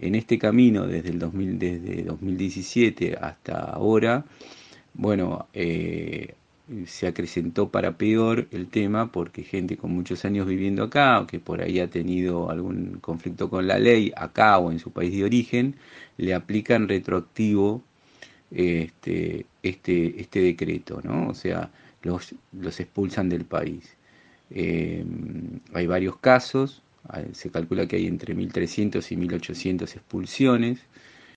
en este camino desde el 2000, desde 2017 hasta ahora, bueno, eh, se acrecentó para peor el tema porque gente con muchos años viviendo acá o que por ahí ha tenido algún conflicto con la ley acá o en su país de origen, le aplican retroactivo este, este, este decreto, ¿no? O sea, los, los expulsan del país. Eh, hay varios casos, se calcula que hay entre 1.300 y 1.800 expulsiones